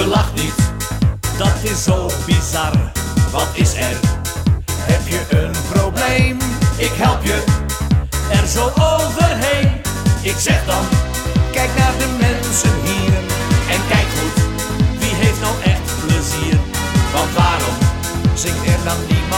je lacht niet, dat is zo bizar. Wat is er? Heb je een probleem? Ik help je er zo overheen. Ik zeg dan, kijk naar de mensen hier en kijk goed, wie heeft nou echt plezier? Want waarom zingt er dan niet?